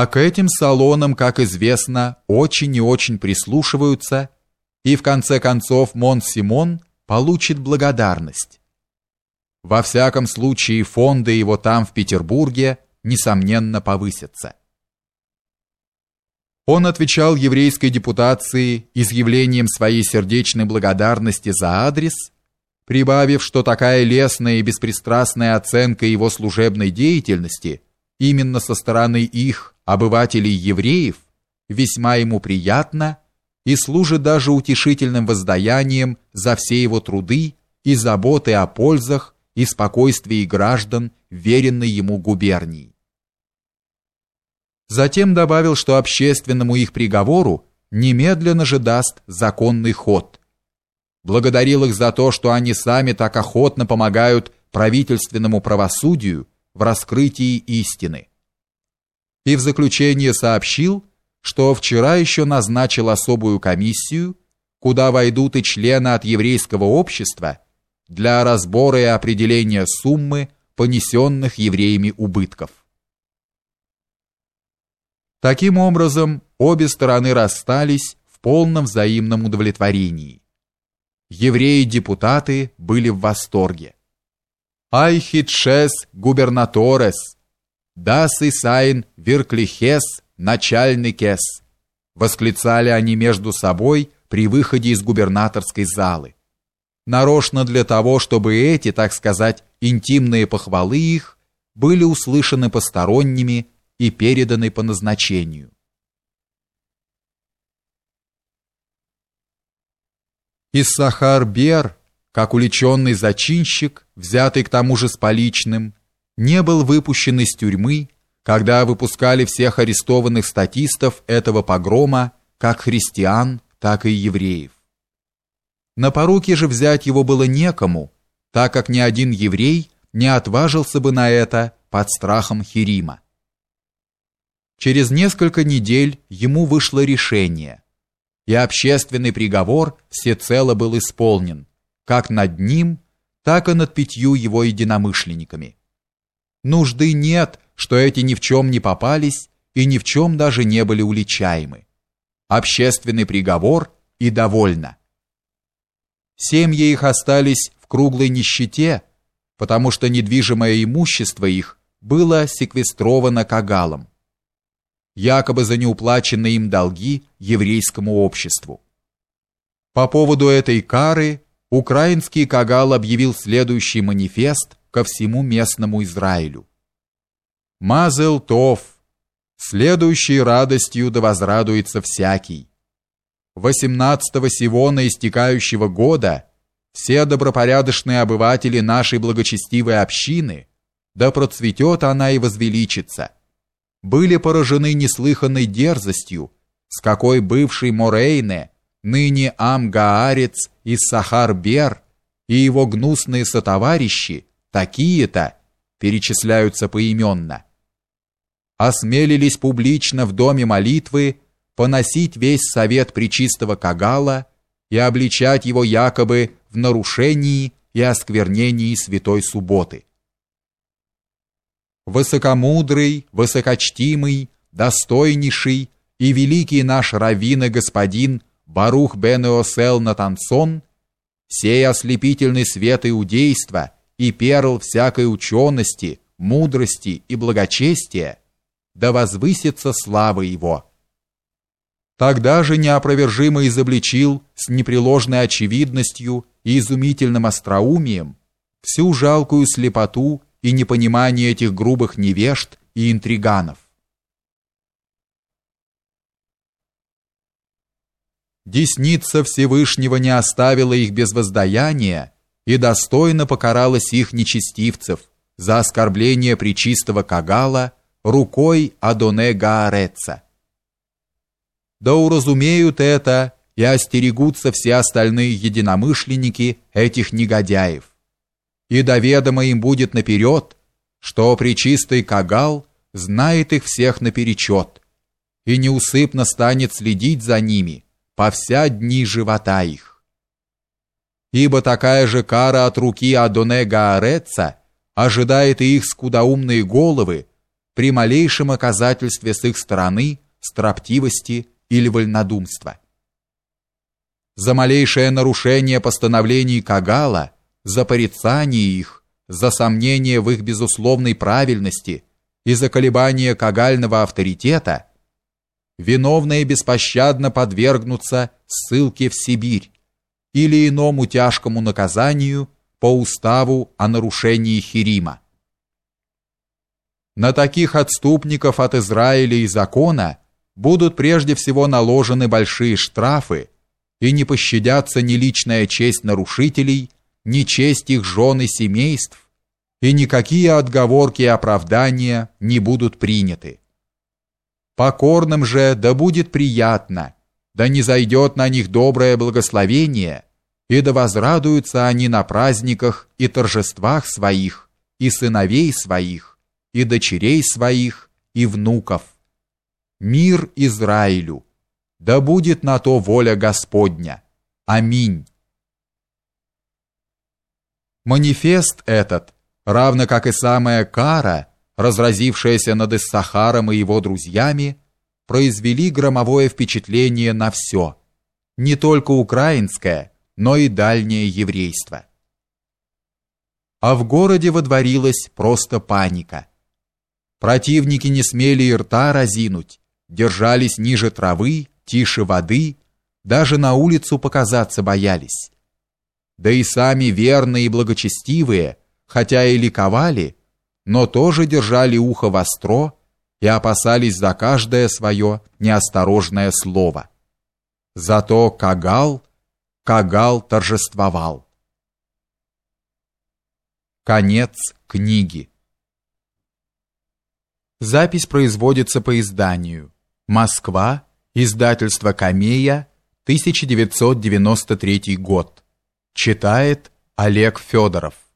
А к этим салонам, как известно, очень и очень прислушиваются, и в конце концов Мон-Симон получит благодарность. Во всяком случае, фонды его там в Петербурге несомненно повысятся. Он отвечал еврейской депутации изъявлением своей сердечной благодарности за адрес, прибавив, что такая лестная и беспристрастная оценка его служебной деятельности именно со стороны их, обывателей евреев, весьма ему приятна и служит даже утешительным воздаянием за все его труды и заботы о пользах и спокойствии граждан, веренной ему губернии. Затем добавил, что общественному их приговору немедленно же даст законный ход. Благодарил их за то, что они сами так охотно помогают правительственному правосудию в раскрытии истины. И в заключение сообщил, что вчера еще назначил особую комиссию, куда войдут и члены от еврейского общества для разбора и определения суммы понесенных евреями убытков. Таким образом, обе стороны расстались в полном взаимном удовлетворении. Евреи-депутаты были в восторге. «Айхитшес губернаторес, дас и сайн вирклихес начальникес», восклицали они между собой при выходе из губернаторской залы. Нарочно для того, чтобы эти, так сказать, интимные похвалы их были услышаны посторонними и переданы по назначению. Иссахар Бер, как уличенный зачинщик, взятый к тому же с поличным, не был выпущен из тюрьмы, когда выпускали всех арестованных статистов этого погрома, как христиан, так и евреев. На поруки же взять его было некому, так как ни один еврей не отважился бы на это под страхом Хирима. Через несколько недель ему вышло решение, и общественный приговор всецело был исполнен, как над ним, так и над пятью его единомышленниками. Нужды нет, что эти ни в чем не попались и ни в чем даже не были уличаемы. Общественный приговор и довольно. Семьи их остались в круглой нищете, потому что недвижимое имущество их было секвестровано кагалом якобы за неуплаченные им долги еврейскому обществу. По поводу этой кары украинский Кагал объявил следующий манифест ко всему местному Израилю. Мазел Тов, следующей радостью да возрадуется всякий. 18-го Сивона истекающего года все добропорядочные обыватели нашей благочестивой общины, да процветет она и возвеличится – были поражены неслыханной дерзостью, с какой бывший Морейне, ныне Амгаарец из Сахар-Бер и его гнусные сотоварищи, такие-то, перечисляются поименно, осмелились публично в доме молитвы поносить весь совет Пречистого Кагала и обличать его якобы в нарушении и осквернении Святой Субботы. Высокомудрый, высокочтимый, достойнейший и великий наш раввин и господин Барух бен Иосел Натансон, сей ослепительный свет иудейства и перл всякой учености, мудрости и благочестия, да возвысится слава его. Тогда же неопровержимо изобличил с непреложной очевидностью и изумительным остроумием всю жалкую слепоту и непонимание этих грубых невежд и интриганов. Десница Всевышнего не оставила их без воздаяния и достойно покаралась их нечестивцев за оскорбление причистого Кагала рукой Адоне Гаареца. Да уразумеют это и остерегутся все остальные единомышленники этих негодяев и доведомо им будет наперед, что причистый Кагал знает их всех наперечет и неусыпно станет следить за ними по вся дни живота их. Ибо такая же кара от руки Адоне Гаареца ожидает и их скудоумные головы, при малейшем оказательстве с их стороны строптивости или вольнодумства. За малейшее нарушение постановлений Кагала, за порицание их, за сомнение в их безусловной правильности и за колебание кагального авторитета виновные беспощадно подвергнутся ссылке в Сибирь или иному тяжкому наказанию по уставу о нарушении Хирима. На таких отступников от Израиля и закона будут прежде всего наложены большие штрафы, и не пощадятся ни личная честь нарушителей, ни честь их жен и семейств, и никакие отговорки и оправдания не будут приняты. Покорным же да будет приятно, да не зайдет на них доброе благословение, и да возрадуются они на праздниках и торжествах своих, и сыновей своих, и дочерей своих, и внуков. Мир Израилю! Да будет на то воля Господня. Аминь. Манифест этот, равно как и самая кара, разразившаяся над Иссахаром и его друзьями, произвели громовое впечатление на все, не только украинское, но и дальнее еврейство. А в городе водворилась просто паника. Противники не смели и рта разинуть, держались ниже травы, тише воды, даже на улицу показаться боялись. Да и сами верные и благочестивые, хотя и ликовали, но тоже держали ухо востро и опасались за каждое свое неосторожное слово. Зато Кагал, Кагал торжествовал. Конец книги. Запись производится по изданию. Москва, издательство Камея, 1993 год. Читает Олег Федоров.